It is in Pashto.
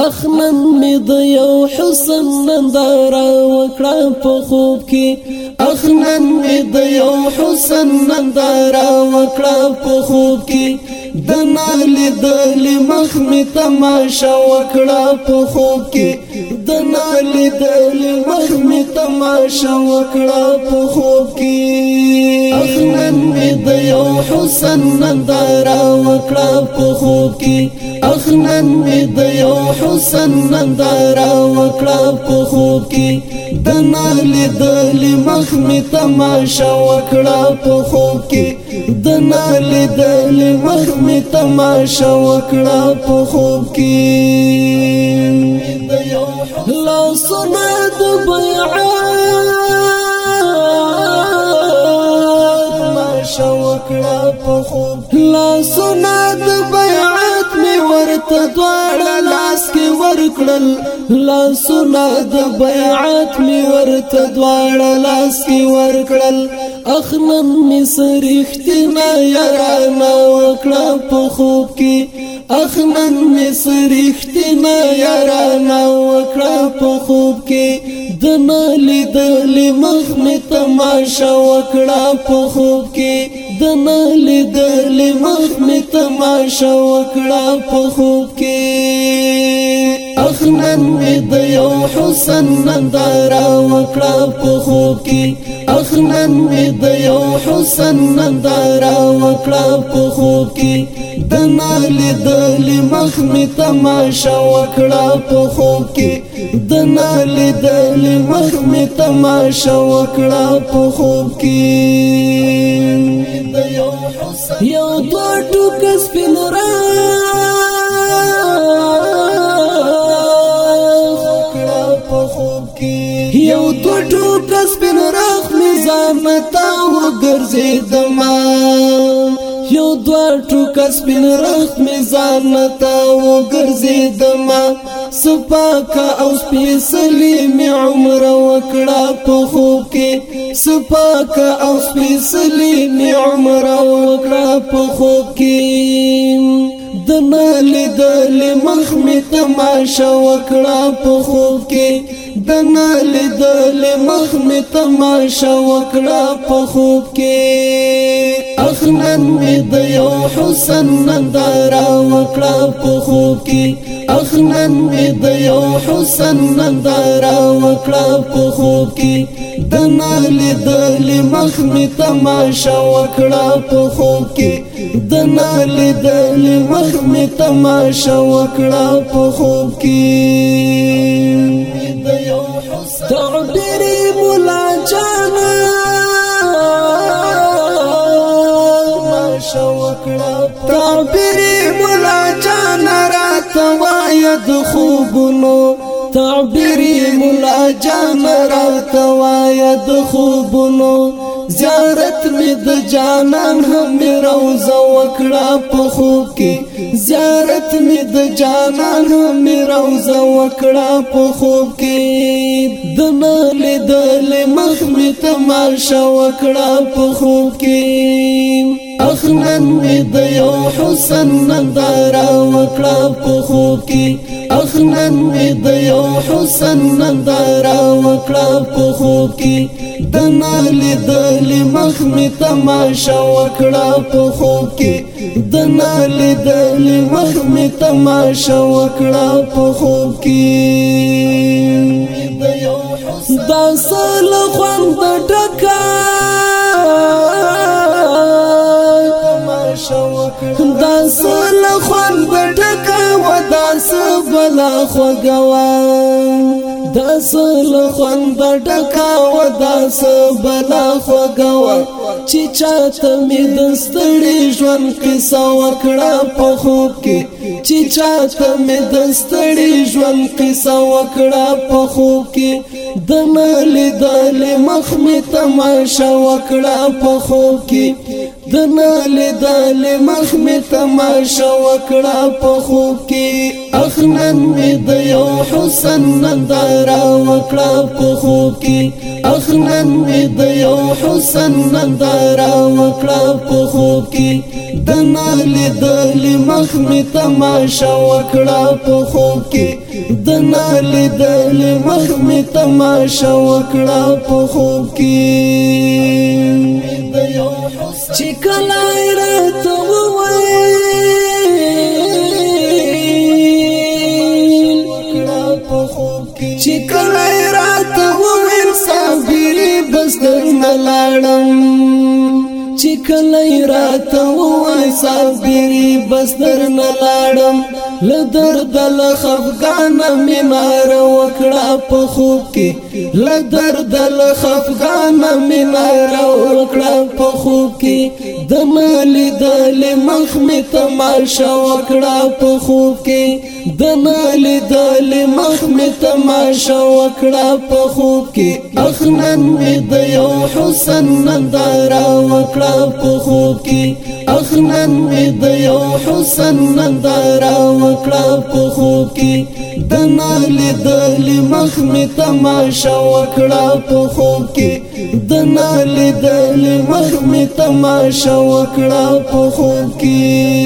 اخنن می د یو حسن ننداره وکړه په خوب کې اخنن می د یو حسن ننداره وکړه په خوب کې د نال د لمخ می تماشا وکړه په خوب کې د نال د لمخ می تماشا وکړه په خوب کې اخنن می د یو حسن ننداره وکړه په خوب کې نن می د یو حسن نندارا وکړه په خوب کې د نالي د مخ می تماشا وکړه په خوب کې د نالي د مخ می تماشا وکړه په خوب کې لو سند بیعات ما شوکړه په خوب لاس ته دواړه لاس کې ورکړل لاسونه د بیعت می ورته دواړه لاس کې ورکړل اخنن می سرښتنا یارانه وکړه په خوب کې اخنن می سرښتنا یارانه وکړه په خوب کې د مالی دل مخ می تماشا وکړه په خوب کې د مالی دل مخ می تماشا وکړه په خوب کې اخنن می د یو حسن نندارا وکړه په خوب کې اخنن می د یو حسن نندارا وکړه په خوب کې د نالیدل مخ می تماشا وکړه په خوب کې د نالیدل مخ می تماشا وکړه په خوب کې یو دوه ټوک سپین یو دوه ټوک سپین راخ می زامتا وګرځیدم کس بن رخت می ځان تا وګرځید ما سپاک او سپیسلی می عمر وکړه په خوب کې سپاک او سپیسلی می عمر وکړه په خوب کې دنا لیدل مخ می تماشا وکړه په خوب کې دنا لیدل مخ می تماشا وکړه په خوب کې اخنن می د یو حسن نندارا وکړه په خو کې اخنن می د یو حسن نندارا وکړه په خو کې د نال د لمخ می تماشا وکړه په خو کې د نال د لمخ می تماشا وکړه په خو کې د یو حسن تعبیر مولا جان او پیری مولا جان رات وای د خوبونو تعبیری مولا جان رات وای د خوبونو زیارت می د جانان هم روزه وکړه په خوب کې زیارت می د جانان هم روزه وکړه په خوب کې د نال د مخ می تماشا وکړه په خوب کې اخنن می د یو حسن نندارا وکړه په خوب کې اخنن می د یو حسن نندارا وکړه په خوب کې د نالې د لمخ می تماشا وکړه په خوب کې د نالې د لمخ می تماشا وکړه په خوب کې دا سل خوند ټکا دانس له خوان بټکا و دانس بلا خوګوا دانس له خوان بټکا و دانس بلا خوګوا چې چاته می دستړې ژوند قصه وکړه په خوب کې چې چاته می دستړې ژوند قصه وکړه په خوب کې د مل دل مخ می تماشا وکړه په خوب کې د نالې دالې مخ می تماشا وکړه په خوب کې اخنن می د یو حسن ننداره وکړه په خوب کې اخنن می د یو حسن ننداره وکړه په خوب کې د نالې دالې مخ می تماشا وکړه په خوب کې د نالې دالې مخ می تماشا وکړه په خوب کې د یو چې کله راته وویل چې کله راته وویل صابري بس درنه لاړم چې کله راته وویل صابري بس درنه لاړم لدر دل خفغان می مار وکړه په خوب کې لدر دل خفغان می مار وکړه په خوب کې د مال دل مخ می تماشا وکړه په خوب کې د نالی دال مخ می تماشا وکړه په خوب کې اخنن می د یو حسن نندارا وکړه په خوب کې اخنن می د یو حسن نندارا وکړه په خوب کې د نالی دال مخ می تماشا وکړه په خوب کې د نالی دال مخ می تماشا وکړه په خوب کې